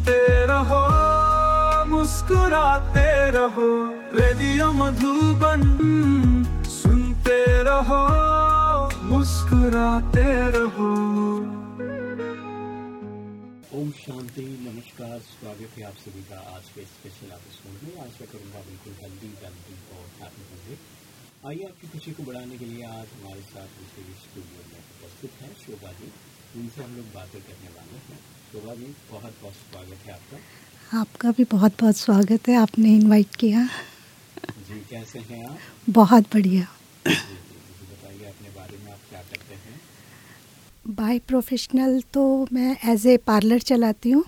सुनते रहो, मुस्कुराते रहो, रेडियो मधुबन सुनते रहो, मुस्कुराते रहो। ओम शांति, नमस्कार, स्वागत है आप सभी का आज के स्पेशल एपिसोड में। आशा करूँगा बिल्कुल हेल्दी वेल्दी और हैप्पी होंगे। आइए आपकी खुशी को बढ़ाने के लिए आज हमारे साथ दूसरे स्टूडियो में उपस्थित हैं, शोभा जी। जिनसे हम लोग बातें करने वाले हैं। शोभा जी बहुत बहुत स्वागत है आपका। आपका भी बहुत बहुत स्वागत है आपने इनवाइट किया। जी कैसे हैं आप? बहुत बढ़िया। बताइए अपने बारे में आप क्या करते हैं? बाय प्रोफेशनल तो मैं एज ए पार्लर चलाती हूँ।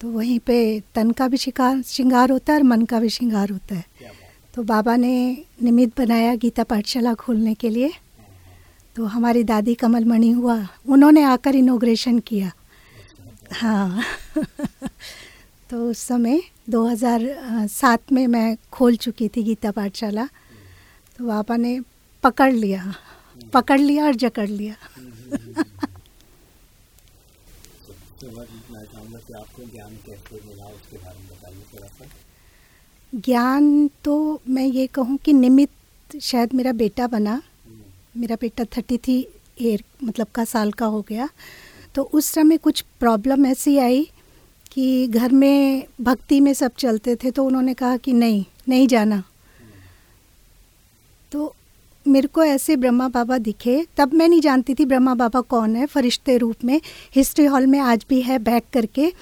तो वहीं पे तन का भी शिकार श्रृंगार होता है और मन का भी श्रृंगार होता है। तो बाबा ने निमित्त बनाया गीता पाठशाला खोलने के लिए। तो हमारी दादी कमल मणि हुआ, उन्होंने आकर इनोग्रेशन किया। हाँ। तो उस समय 2007 में मैं खोल चुकी थी गीता पाठशाला। तो पापा ने पकड़ लिया पकड़ लिया और जकड़ लिया। ज्ञान तो मैं ये कहूँ कि निमित्त शायद मेरा बेटा बना। मेरा बेटा थर्टी थी ईयर मतलब का साल का हो गया। तो उस समय कुछ प्रॉब्लम ऐसी आई कि घर में भक्ति में सब चलते थे तो उन्होंने कहा कि नहीं नहीं जाना। तो मेरे को ऐसे ब्रह्मा बाबा दिखे, तब मैं नहीं जानती थी ब्रह्मा बाबा कौन है, फरिश्ते रूप में। हिस्ट्री हॉल में आज भी है बैक करके।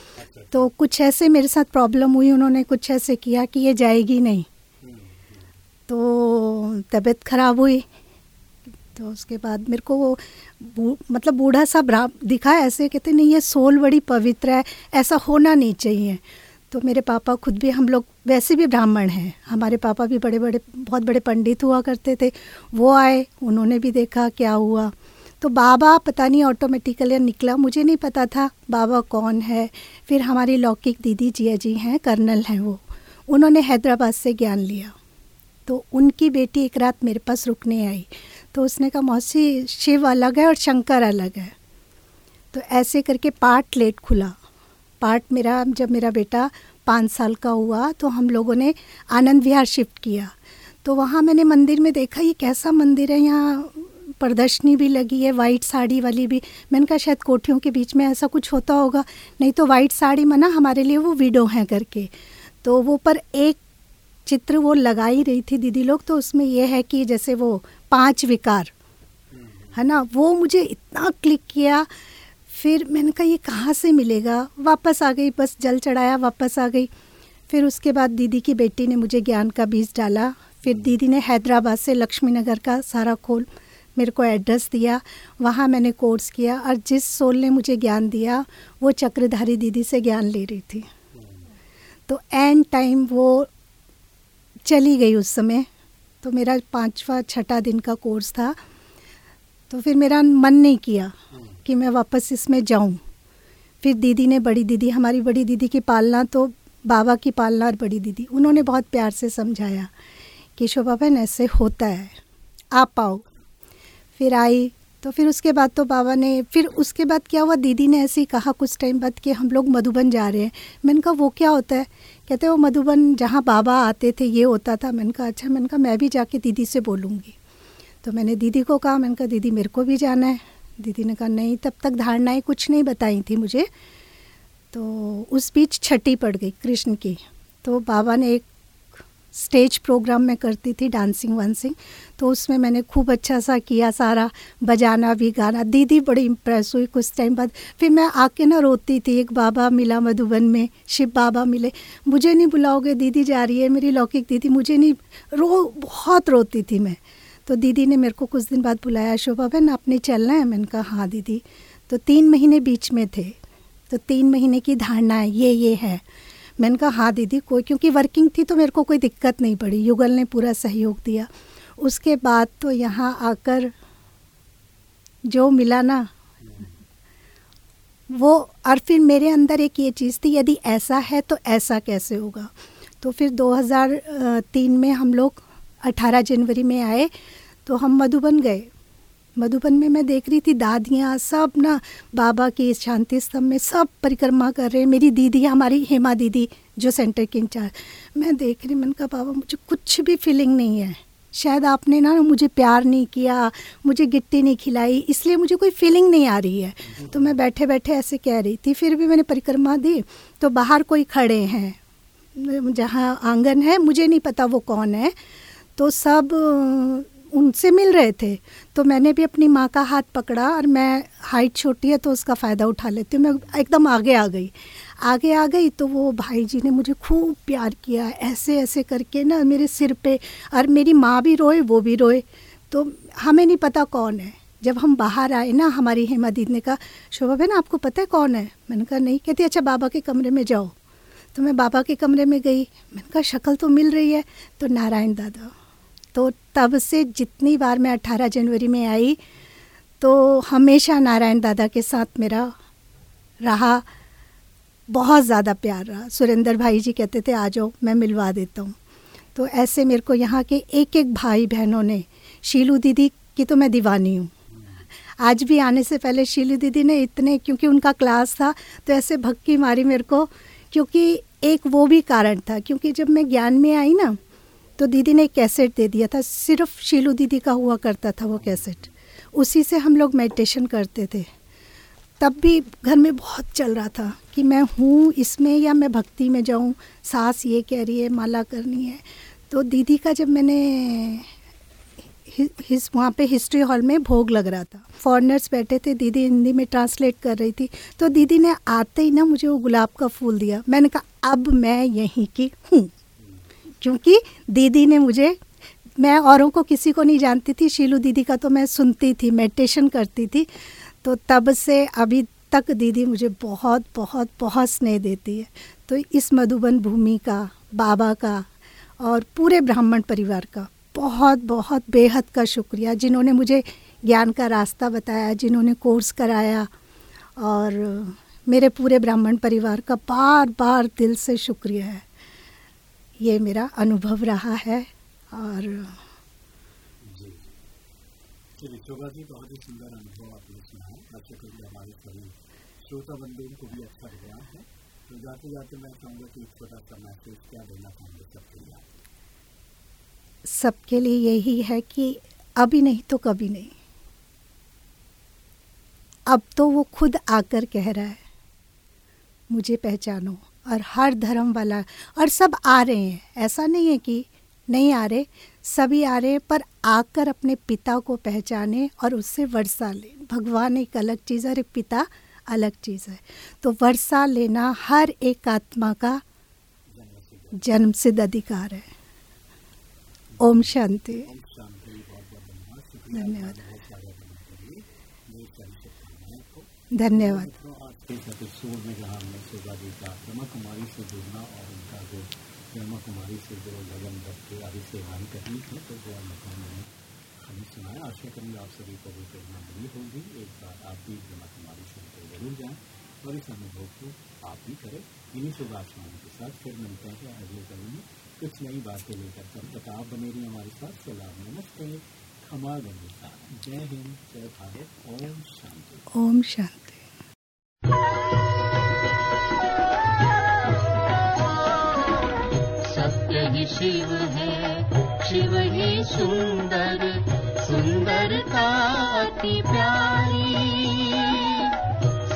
तो कुछ ऐसे मेरे साथ प्रॉब्लम हुई, उन्होंने कुछ ऐसे किया कि ये जाएगी नहीं। तो तबीयत खराब हुई तो उसके बाद मेरे को वो बू, मतलब बूढ़ा सा ब्रा दिखा ऐसे कहते नहीं ये सोल बड़ी पवित्र है ऐसा होना नहीं चाहिए। तो मेरे पापा खुद भी हम लोग वैसे भी ब्राह्मण हैं। हमारे पापा भी बड़े बड़े बहुत बड़े पंडित हुआ करते थे। वो आए उन्होंने भी देखा क्या हुआ। तो बाबा पता नहीं ऑटोमेटिकली निकला मुझे नहीं पता था बाबा कौन है। फिर हमारी लौकिक दीदी जिया जी हैं कर्नल हैं वो। उन्होंने हैदराबाद से ज्ञान लिया। तो उनकी बेटी एक रात मेरे पास रुकने आई। तो उसने कहा, मौसी, शिव अलग है और शंकर अलग है। तो ऐसे करके पार्ट लेट खुला। पार्ट मेरा, जब मेरा बेटा पाँच साल का हुआ तो हम लोगों ने आनंद विहार शिफ्ट किया। तो वहाँ मैंने मंदिर में देखा, ये कैसा मंदिर है यहाँ? प्रदर्शनी भी लगी है, वाइट साड़ी वाली भी। मैंने कहा, शायद कोठियों के बीच में ऐसा कुछ होता होगा। नहीं तो वाइट साड़ी मना हमारे लिए वो विडो हैं करके। तो वो पर एक चित्र वो लगा ही रही थी दीदी लोग तो उसमें ये है कि जैसे वो पाँच विकार, है ना? वो मुझे इतना क्लिक किया, फिर मैंने कहा, ये कहाँ से मिलेगा? वापस आ गई, बस जल चढ़ाया, वापस आ गई। फिर उसके बाद दीदी की बेटी ने मुझे ज्ञान का बीज डाला। फिर दीदी ने हैदराबाद से लक्ष्मी नगर का सारा खोल मेरे को एड्रेस दिया। वहाँ मैंने कोर्स किया और जिस सोल ने मुझे ज्ञान दिया, वो चक्रधारी दीदी से ज्ञान ले रही थी। तो एंड टाइम वो चली गई उस समय। तो मेरा पांचवा, छठा दिन का कोर्स था। तो फिर मेरा मन नहीं किया कि मैं वापस इसमें जाऊँ। फिर दीदी ने बड़ी दीदी, हमारी बड़ी दीदी की पालना तो बाबा की पालना और बड़ी दीदी, उन्होंने बहुत प्यार से समझाया कि शोभा बहन, ऐसे होता है। आप आओ। फिर आई तो फिर उसके बाद तो बाबा ने, फिर उसके बाद क्या हुआ? दीदी ने ऐसे ही कहा कुछ टाइम बाद कि हम लोग मधुबन जा रहे हैं। मैंने कहा, वो क्या होता है? कहते वो मधुबन जहाँ बाबा आते थे, ये होता था। मैंने कहा अच्छा मैंने कहा, मैं भी जाके दीदी से बोलूँगी। तो मैंने दीदी को कहा, मैंने कहा, दीदी, मेरे को भी जाना है। दीदी ने कहा, नहीं, तब तक धारणाएँ कुछ नहीं बताई थी मुझे। तो उस बीच छठी पड़ गई कृष्ण की। तो बाबा ने एक स्टेज प्रोग्राम में करती थी डांसिंग वांसिंग तो उसमें मैंने खूब अच्छा सा किया, सारा बजाना भी, गाना। दीदी बड़ी इम्प्रेस हुई कुछ टाइम बाद। फिर मैं आके ना रोती थी, एक बाबा मिला मधुबन में, शिव बाबा मिले। मुझे नहीं बुलाओगे, दीदी जा रही है, मेरी लौकिक दीदी, मुझे नहीं, रो, बहुत रोती थी मैं। तो दीदी ने मेरे को कुछ दिन बाद बुलाया, शोभा बहन, आपने चलना है? मैंने कहा हाँ दीदी। तो तीन महीने बीच में थे तो तीन महीने की धारणा ये ये है। मैंने कहा हाँ दीदी, कोई, क्योंकि वर्किंग थी तो मेरे को कोई दिक्कत नहीं पड़ी। युगल ने पूरा सहयोग दिया। उसके बाद तो यहाँ आकर जो मिला ना, वो और फिर मेरे अंदर एक ये चीज़ थी, यदि ऐसा है तो ऐसा कैसे होगा? तो फिर 2003 में हम लोग 18 जनवरी में आए तो हम मधुबन गए। मधुबन में मैं देख रही थी दादियाँ सब ना बाबा की शांति स्तंभ में सब परिक्रमा कर रहे हैं। मेरी दीदी हमारी हेमा दीदी, जो सेंटर की इंचार्ज। मैं देख रही, मैंने कहा बाबा, मुझे कुछ भी फीलिंग नहीं है। शायद आपने ना मुझे प्यार नहीं किया, मुझे गिट्टी नहीं खिलाई, इसलिए मुझे कोई फीलिंग नहीं आ रही है। तो मैं बैठे बैठे ऐसे कह रही थी, फिर भी मैंने परिक्रमा दी तो बाहर कोई खड़े हैं। जहाँ आँगन है, मुझे नहीं पता वो कौन है। तो सब उनसे मिल रहे थे। तो मैंने भी अपनी माँ का हाथ पकड़ा और मैं हाइट छोटी है तो उसका फ़ायदा उठा लेती हूँ। मैं एकदम आगे आ गई। आगे आ गई तो वो भाई जी ने मुझे खूब प्यार किया ऐसे ऐसे करके ना मेरे सिर पे और मेरी माँ भी रोए, वो भी रोए। तो हमें नहीं पता कौन है। जब हम बाहर आए ना हमारी हेमा दीदी ने कहा, शोभा बहन, आपको पता है कौन है? मैंने कहा, नहीं। कहती अच्छा बाबा के कमरे में जाओ। तो मैं बाबा के कमरे में गई। मैंने कहा, शक्ल तो मिल रही है। तो नारायण दादा तो तब से जितनी बार मैं 18 जनवरी में आई तो हमेशा नारायण दादा के साथ मेरा रहा, बहुत ज़्यादा प्यार रहा। सुरेंद्र भाई जी कहते थे, आ जाओ, मैं मिलवा देता हूँ। तो ऐसे मेरे को यहाँ के एक एक भाई बहनों ने, शीलू दीदी की तो मैं दीवानी हूँ। आज भी आने से पहले शीलू दीदी ने इतने, क्योंकि उनका क्लास था तो ऐसे भक्की मारी मेरे को, क्योंकि एक वो भी कारण था, क्योंकि जब मैं ज्ञान में आई ना तो दीदी ने एक कैसेट दे दिया था, सिर्फ़ शीलू दीदी का हुआ करता था वो कैसेट। उसी से हम लोग मेडिटेशन करते थे। तब भी घर में बहुत चल रहा था कि मैं हूँ इसमें या मैं भक्ति में जाऊँ, सास ये कह रही है, माला करनी है। तो दीदी का जब मैंने हिस, वहाँ पे हिस्ट्री हॉल में भोग लग रहा था। फॉरनर्स बैठे थे, दीदी हिंदी में ट्रांसलेट कर रही थी। तो दीदी ने आते ही ना मुझे वो गुलाब का फूल दिया। मैंने कहा, अब मैं यहीं की हूँ। क्योंकि दीदी ने मुझे, मैं औरों को किसी को नहीं जानती थी, शीलू दीदी का तो मैं सुनती थी, मेडिटेशन करती थी। तो तब से अभी तक दीदी मुझे बहुत बहुत बहुत स्नेह देती है। तो इस मधुबन भूमि का, बाबा का और पूरे ब्राह्मण परिवार का बहुत बहुत बेहद का शुक्रिया, जिन्होंने मुझे ज्ञान का रास्ता बताया, जिन्होंने कोर्स कराया और मेरे पूरे ब्राह्मण परिवार का बार बार दिल से शुक्रिया है। ये मेरा अनुभव रहा है और जी। बहुत ही सुंदर अनुभव आपने सुना है। आशा करूँगी हमारे सभी श्रोता बंधुओं को भी अच्छा लग है। तो जाते जाते मैं चाहूँगा कि एक छोटा सा मैसेज क्या देना चाहूँगे सबके लिए? सबके लिए यही है कि अभी नहीं तो कभी नहीं। अब तो वो खुद आकर कह रहा है मुझे पहचानो। और हर धर्म वाला, और सब आ रहे हैं। ऐसा नहीं है कि नहीं आ रहे, सभी आ रहे हैं, पर आकर अपने पिता को पहचाने और उससे वर्षा ले। भगवान एक अलग चीज़ है और पिता अलग चीज़ है। तो वर्षा लेना हर एक आत्मा का जन्म सिद्ध अधिकार है। ओम शांति। धन्यवाद। धन्यवाद। में जहाँ हमने शोभा जी का ब्रह्मा कुमारी से जुड़ना और उनका जो ब्रह्मा कुमारी से जो लगन रख के आदि सेवाएँ करनी थी तो वो अनुभव मैंने हमें सुनाया, आशा करूँगी आप सभी को भी प्रेरणा मिली होगी। एक बार आप भी ब्रह्मा कुमारी सुनते ज़रूर जाएँ और इस अनुभव को आप भी करें। इन्हीं शुभ के साथ फिर मिलते हैं। अगले कभी में कुछ नई बातें लेकर तब तक आप बने रही हमारे साथ। सलाम, नमस्ते। खमा गंगा जय हिंद, जय भारत। ओम शांति। ओम शांति। शिव है। शिव ही सुंदर सुंदरता अति प्यारी।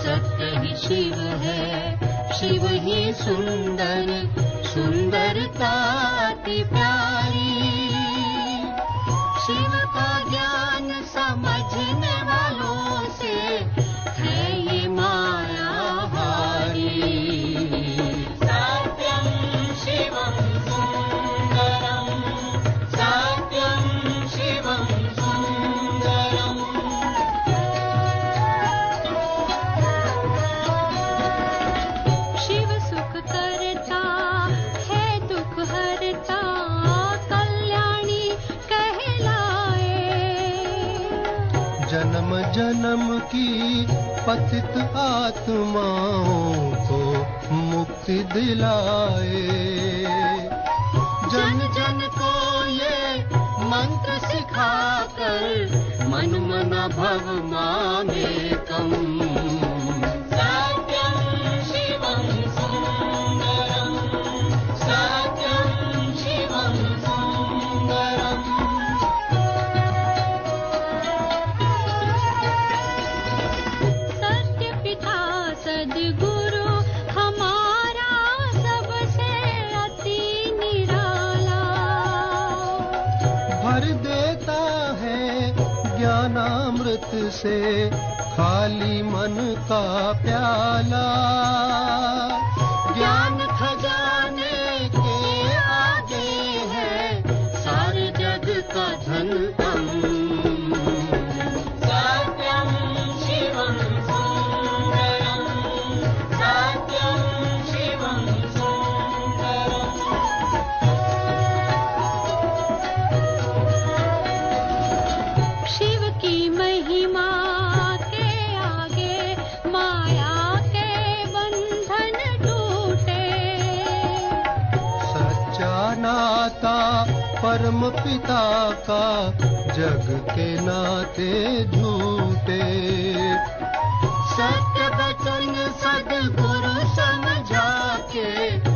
सत्य ही शिव है शिव ही सुंदर अति की पतित आत्माओं को मुक्ति दिलाए। जन जन को ये मंत्र सिखाकर मन मना भव मामेकम सत्यं ज्ञानामृत से खाली मन का प्याला। ज्ञान धर्म पिता का जग के नाते झूठे। सत्य केनाते सदगुरु समझा के